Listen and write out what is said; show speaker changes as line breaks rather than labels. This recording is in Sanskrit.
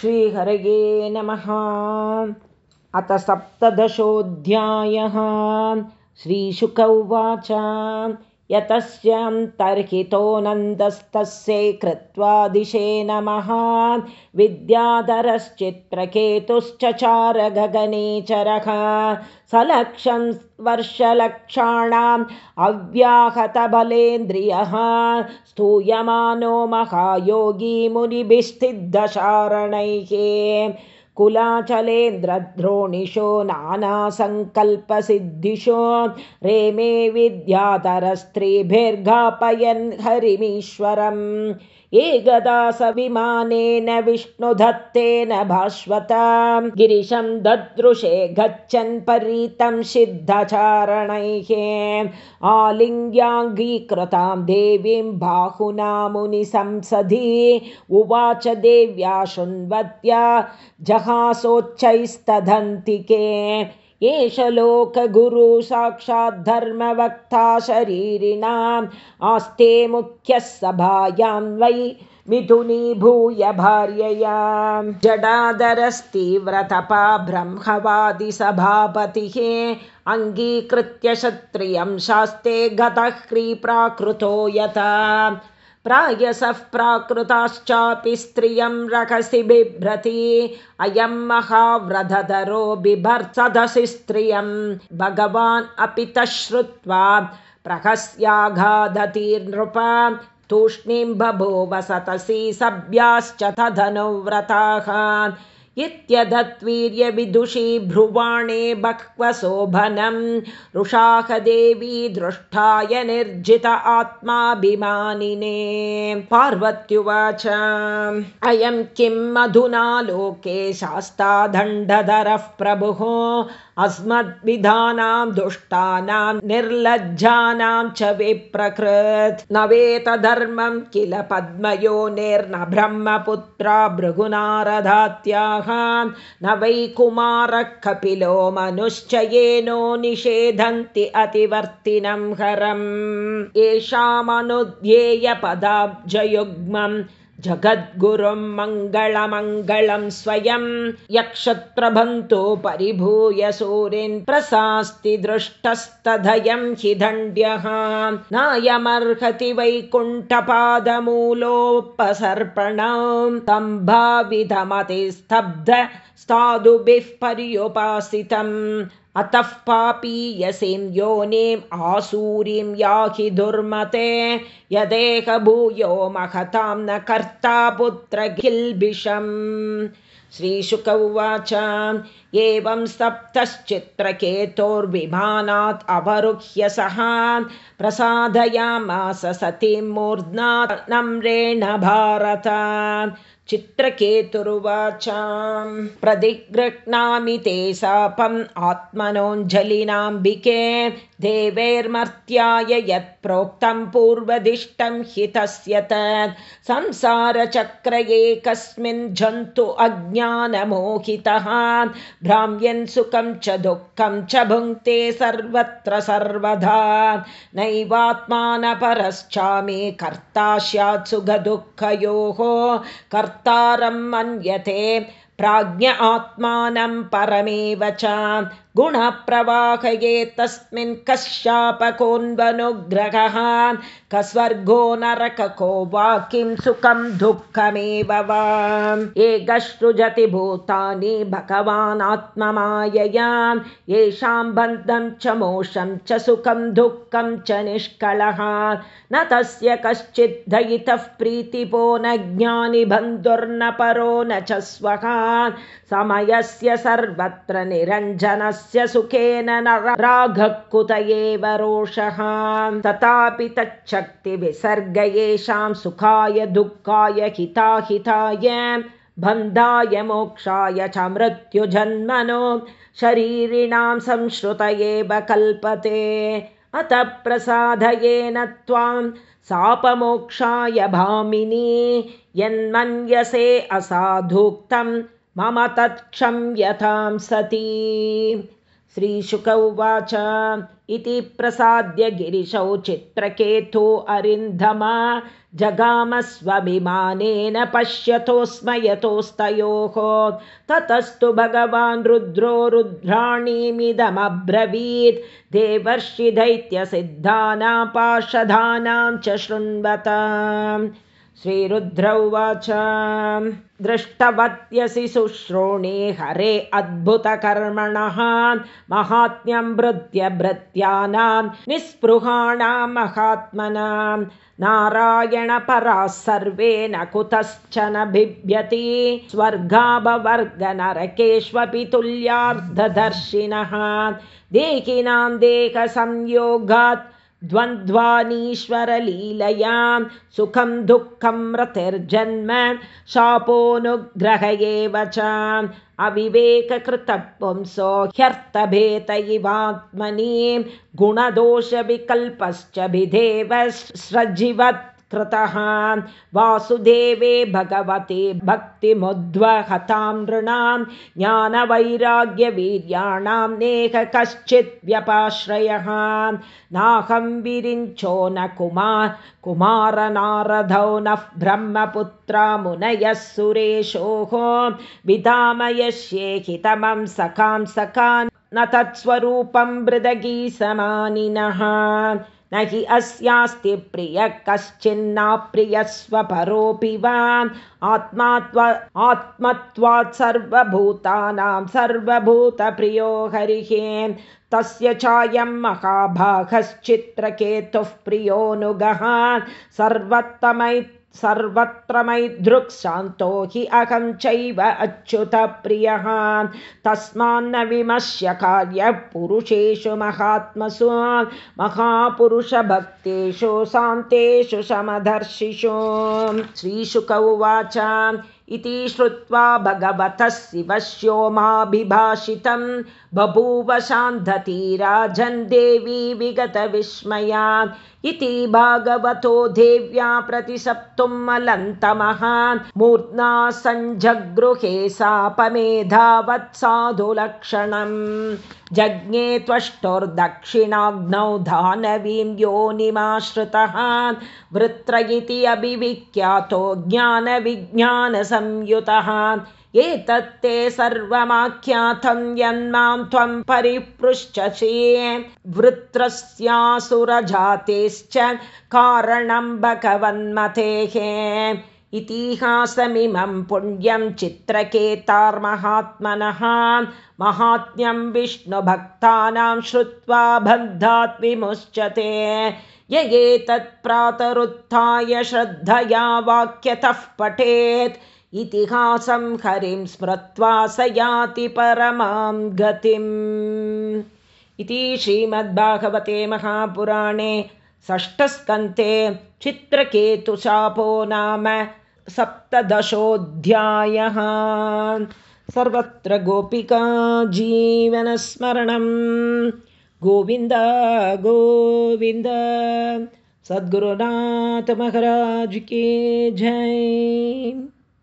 श्रीहरये नमः। अथ सप्तदशोऽध्यायः। श्रीशुक उवाच यतस्यां तर्हितो नन्दस्तस्यै कृत्वा दिशे नमः। विद्याधरश्चित्रकेतुश्चचार गगनेचरः सलक्षं वर्षलक्षाणाम् अव्याहतबलेन्द्रियः। स्तूयमानो महायोगी मुनिभिस्थिदशारणैः कुलाचलेन्द्रद्रोणिषो नानासङ्कल्पसिद्धिषो रेमे विद्याधरस्त्रीभिर्गापयन् हरिमीश्वरम् एकदासविमानेन विष्णुदत्तेन भास्वतां। गिरिशं ददृशे गच्छन् परीतं सिद्धचारणैः। आलिङ्ग्याङ्गीकृतां देवीं बाहुना मुनिसंसदि उवाच देव्या शृण्वत्या जहासोच्चैस्तदन्तिके एष लोकगुरु साक्षाद्धर्मवक्ता शरीरिणाम् आस्ते मुख्यः सभायां वै मिथुनीभूय भार्यया। जडादरस्तीव्रतपा ब्रह्मवादिसभापतिः अङ्गीकृत्य क्षत्रियं शास्ते गतः क्रीप्राकृतो यथा प्रायसः प्राकृताश्चापि स्त्रियं रकसि बिभ्रति। अयं महाव्रधरो बिभर्सदसि स्त्रियं। भगवान् अपि तश्रुत्वा प्रहस्याघादतीर्नृप तूष्णीं बभूव सतसि सभ्याश्च तदनुव्रताः इत्यदत्वीर्यविदुषी भ्रुवाणे बह्वशोभनं रुषाहदेवी दृष्टाय निर्जित आत्माभिमानिने। पार्वत्युवाच अयं किम् अधुना लोके शास्तादण्डधरः प्रभुः अस्मद्विधानां दुष्टानां निर्लज्जानां च विप्रकृत् न वेतधर्मं किल पद्मयोनिर्न ब्रह्मपुत्रा भृगुनारधात्याः न वै कुमारः कपिलो मनुश्चयेनो निषेधन्ति अतिवर्तिनं हरम्। येषामनुध्येयपदाब्जयुग्मम् जगद्गुरुं मङ्गलमङ्गलं स्वयं यक्षत्रभन्तो परिभूय सूरिन् प्रशास्ति दृष्टस्तधयं हि दण्ड्यः। नायमर्हति वैकुण्ठपादमूलोपसर्पणं। तम्भाविधमतिस्तब्ध स्थादुभिः पर्युपासितम् अतः पापीयसीं योनिम् आसूरीं याहि दुर्मते यदेह भूयो महतां न कर्ता पुत्रगिल्बिषम् श्रीशुक उवाच एवं सप्तश्चित्रकेतोर्विमानात् अवरुह्य सः प्रसादयामास सतीं मूर्ध्ना नम्रेण भारत चित्रकेतुरुवाच प्रतिगृह्णामि ते सापम् आत्मनोऽञ्जलिनाम्बिके देवैर्मर्त्याय यत् प्रोक्तं पूर्वदिष्टं हि तस्य तत् संसारचक्र एकस्मिन् जन्तु अज्ञानमोहितः भ्राम्यन् सुखं च दुःखं च भुङ्क्ते सर्वत्र सर्वदा नैवात्मानपरश्चामे कर्ता स्यात् सुखदुःखयोः कर्तारं मन्यते प्राज्ञ आत्मानं परमेव च गुणप्रवाहये तस्मिन् कश्यापकोऽन्वनुग्रहः क स्वर्गो नरकको वा किं सुखं दुःखमेव वा। एकसृजति भूतानि भगवान् आत्ममायया येषां बन्धं च मोषं च सुखं दुःखं च निष्कलः। न तस्य कश्चित् दयितः प्रीतिपो न ज्ञानि बन्धुर्न परो न च स्वः। समयस्य सर्वत्र निरञ्जनस्य सुखेन न राघः कुत एव रोषः। तथापि तच्छक्तिविसर्ग येषां सुखाय दुःखाय हिताहिताय बन्धाय मोक्षाय च मृत्युजन्मनो शरीरिणां संश्रुत एव कल्पते। अतः प्रसादयेन त्वां सापमोक्षाय भामिनी यन्मन्यसे असाधुक्तं मम तत्क्षम्यतां सती श्रीशुक उवाच इति प्रसाद्य गिरिशौ चित्रकेतु अरिन्धमा। जगामस्वभिमानेन पश्यतो स्मयतोस्तयोः ततस्तु भगवान् रुद्रो रुद्राणीमिदमब्रवीत्। देवर्षि दैत्यसिद्धानां पार्षदानां च शृण्वता श्रीरुद्र उवाच दृष्टवत्यसि शुश्रोणे हरे अद्भुतकर्मणः। महात्म्यं भृत्य भृत्यानां निःस्पृहाणां महात्मनां। नारायणपराः सर्वे न कुतश्च न बिभ्यति स्वर्गाभवर्गनरकेष्वपि तुल्यार्धदर्शिनः। देहिनां देहसंयोगात् द्वन्द्वानीश्वरलीलयां सुखं दुःखं रतिर्जन्म शापोऽनुग्रह एव च अविवेककृतपुंसो गुणदोषविकल्पश्च भिदेव सृजिवत् कृतः वासुदेवे भगवते भक्तिमुद्वहतां नृणां ज्ञानवैराग्यवीर्याणां नेह कश्चित् व्यपाश्रयः। नाहं विरिञ्चो न कुमार कुमारनारधौ नः ब्रह्मपुत्रा मुनयः सुरेशोः। विधामयस्येहितमं सखां सखान् न तत्स्वरूपं मृदगीसमानिनः न हि अस्यास्ति प्रियः कश्चिन्नाप्रियस्वपरोऽपि वा आत्मा आत्मत्वात् सर्वभूतानां सर्वभूतप्रियो हरिः तस्य चायं महाभागश्चित्रकेतुः प्रियोऽनुगः सर्वोत्तमै सर्वत्र मैदृक्शान्तो हि अहं चैव अच्युतप्रियः तस्मान्न विमश्य कार्यः पुरुषेषु महात्मसु महापुरुषभक्तेषु शान्तेषु समदर्शिषु। श्रीशुक उवाच इति श्रुत्वा भगवतः शिवस्योमाभिभाषितं। बभूव शान्धतीराजन् देवी विगतविस्मया इति भागवतो देव्या प्रतिसप्तुम् अलन्तमः मूर्ध्ना सञ्जगृहे सापमेधावत्साधुलक्षणम् जज्ञे त्वष्टुर्दक्षिणाग्नौ दानवीं योनिमाश्रितः। वृत्र इति अभिविख्यातो ज्ञानविज्ञानसंयुतः एतत्ते सर्वमाख्यातं यन्मां त्वं परिपृच्छसि वृत्रस्यासुरजातेश्च कारणं भगवन्मतेः इतिहासमिमं पुण्यं चित्रकेतार्महात्मनः। महात्म्यं विष्णुभक्तानां श्रुत्वा बन्धात् विमुच्यते। य एतत्प्रातरुत्थाय श्रद्धया वाक्यतः पठेत् इतिहासं हरिं स्मृत्वा स याति परमां गतिम्। इति श्रीमद्भागवते महापुराणे षष्ठस्कन्ते चित्रकेतुशापो नाम सप्तदशोऽध्यायः। सर्वत्र गोपिका जीवनस्मरणं गोविन्द गोविन्द सद्गुरुनाथमहाराज के जय